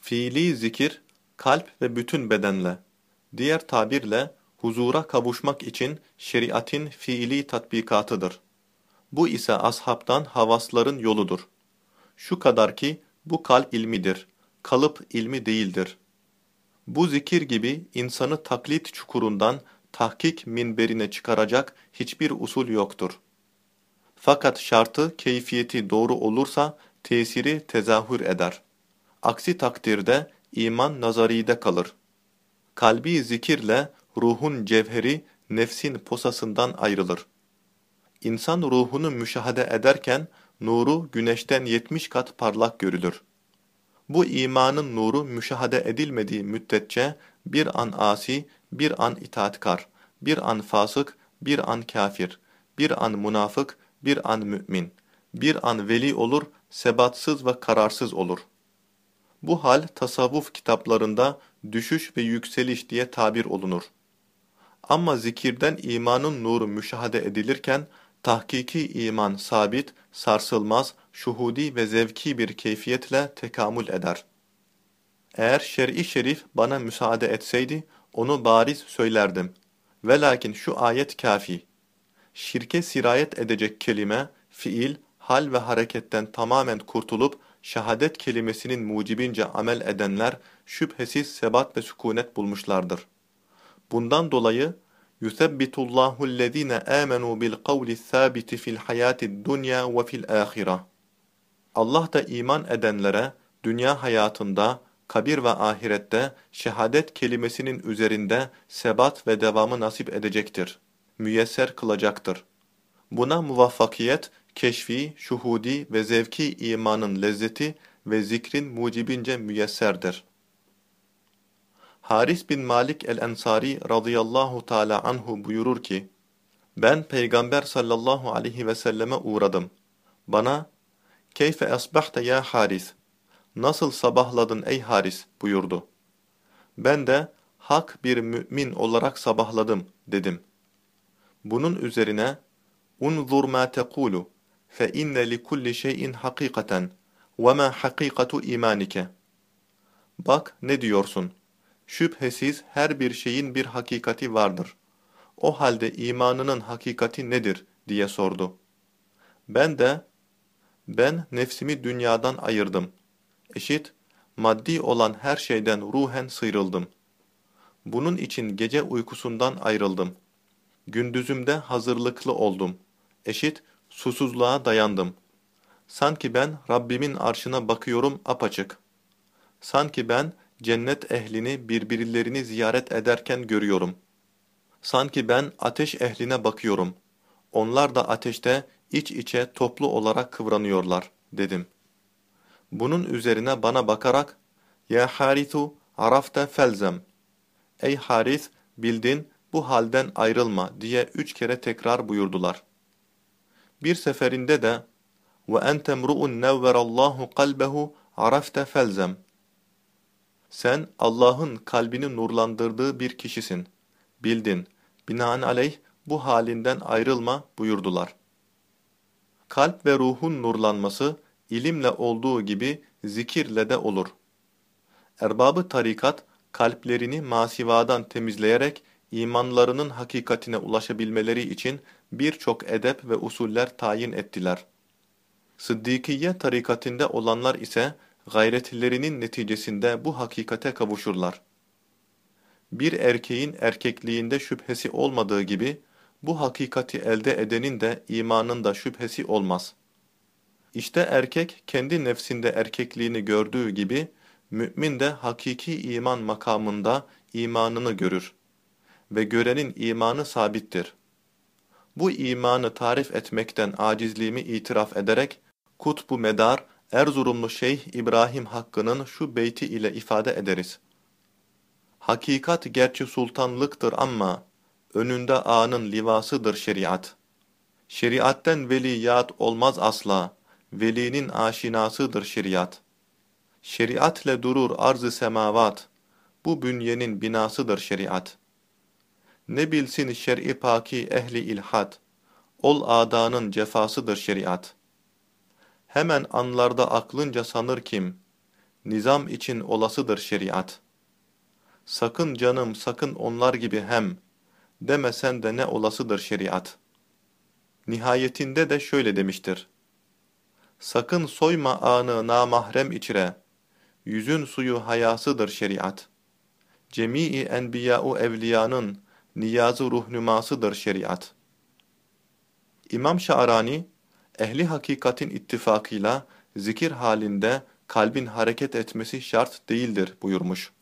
Fiili zikir, kalp ve bütün bedenle, diğer tabirle huzura kavuşmak için şeriatin fiili tatbikatıdır. Bu ise ashabtan havasların yoludur. Şu kadar ki bu kalp ilmidir, kalıp ilmi değildir. Bu zikir gibi insanı taklit çukurundan tahkik minberine çıkaracak hiçbir usul yoktur. Fakat şartı keyfiyeti doğru olursa tesiri tezahür eder. Aksi takdirde iman nazaride kalır. Kalbi zikirle ruhun cevheri nefsin posasından ayrılır. İnsan ruhunu müşahede ederken nuru güneşten yetmiş kat parlak görülür. Bu imanın nuru müşahede edilmediği müddetçe bir an asi, bir an itaatkar, bir an fasık, bir an kafir, bir an münafık, bir an mümin, bir an veli olur, sebatsız ve kararsız olur. Bu hal tasavvuf kitaplarında düşüş ve yükseliş diye tabir olunur. Ama zikirden imanın nuru müşahede edilirken, tahkiki iman sabit, sarsılmaz, şuhudi ve zevki bir keyfiyetle tekamül eder. Eğer şer'i şerif bana müsaade etseydi, onu bariz söylerdim. Velakin şu ayet kafi. Şirke sirayet edecek kelime, fiil, hal ve hareketten tamamen kurtulup, şehadet kelimesinin mucibince amel edenler şüphesiz sebat ve sükunet bulmuşlardır. Bundan dolayı يُثَبِّتُ اللّٰهُ الَّذ۪ينَ آمَنُوا بِالْقَوْلِ الثَّابِتِ فِي الْحَيَاةِ الدُّنْيَا وَفِي الْآخِرَةِ Allah da iman edenlere dünya hayatında, kabir ve ahirette şehadet kelimesinin üzerinde sebat ve devamı nasip edecektir. Müyesser kılacaktır. Buna muvaffakiyet, keşfi, şuhudi ve zevki imanın lezzeti ve zikrin mucibince müyesserdir. Haris bin Malik el-Ensari radıyallahu teala anhu buyurur ki, Ben Peygamber sallallahu aleyhi ve selleme uğradım. Bana, Keyfe esbahte ya Haris, nasıl sabahladın ey Haris buyurdu. Ben de, hak bir mümin olarak sabahladım dedim. Bunun üzerine, Unzur ma tekulu, fe inne li kulli şeyin hakikaten, ve ma hakikatu. Bak ne diyorsun? Şüphesiz her bir şeyin bir hakikati vardır. O halde imanının hakikati nedir diye sordu. Ben de, ben nefsimi dünyadan ayırdım. Eşit, maddi olan her şeyden ruhen sıyrıldım. Bunun için gece uykusundan ayrıldım. Gündüzümde hazırlıklı oldum. Eşit, susuzluğa dayandım. Sanki ben Rabbimin arşına bakıyorum apaçık. Sanki ben cennet ehlini birbirlerini ziyaret ederken görüyorum. Sanki ben ateş ehline bakıyorum. Onlar da ateşte iç içe toplu olarak kıvranıyorlar, dedim. Bunun üzerine bana bakarak, Ya Harithu arafte felzem. Ey Haris, bildin, bu halden ayrılma diye üç kere tekrar buyurdular. Bir seferinde de, Ve entem ru'un nevverallahu kalbehu arafte felzem. Sen Allah'ın kalbini nurlandırdığı bir kişisin. Bildin, binaenaleyh bu halinden ayrılma buyurdular. Kalp ve ruhun nurlanması ilimle olduğu gibi zikirle de olur. Erbabı tarikat kalplerini masivadan temizleyerek imanlarının hakikatine ulaşabilmeleri için birçok edep ve usuller tayin ettiler. Sıddikiye tarikatinde olanlar ise gayretlerinin neticesinde bu hakikate kavuşurlar. Bir erkeğin erkekliğinde şüphesi olmadığı gibi, bu hakikati elde edenin de imanında şüphesi olmaz. İşte erkek kendi nefsinde erkekliğini gördüğü gibi, mümin de hakiki iman makamında imanını görür. Ve görenin imanı sabittir. Bu imanı tarif etmekten acizliğimi itiraf ederek, kutbu medar, Erzurumlu Şeyh İbrahim Hakkı'nın şu beyti ile ifade ederiz. Hakikat gerçi sultanlıktır ama önünde ağanın livasıdır şeriat. Şeriatten veliyat olmaz asla, velinin aşinasıdır şeriat. Şeriatle durur arz-ı semavat, bu bünyenin binasıdır şeriat. Ne bilsin şer'i paki ehli ilhat, ol adanın cefasıdır şeriat.'' Hemen anlarda aklınca sanır kim? nizam için olasıdır şeriat. Sakın canım sakın onlar gibi hem, demesen de ne olasıdır şeriat. Nihayetinde de şöyle demiştir. Sakın soyma anı namahrem içire, yüzün suyu hayasıdır şeriat. Cemii enbiya'u evliyanın niyazı ruhnumasıdır şeriat. İmam Şa'rani, ehli hakikatin ittifakıyla zikir halinde kalbin hareket etmesi şart değildir buyurmuş.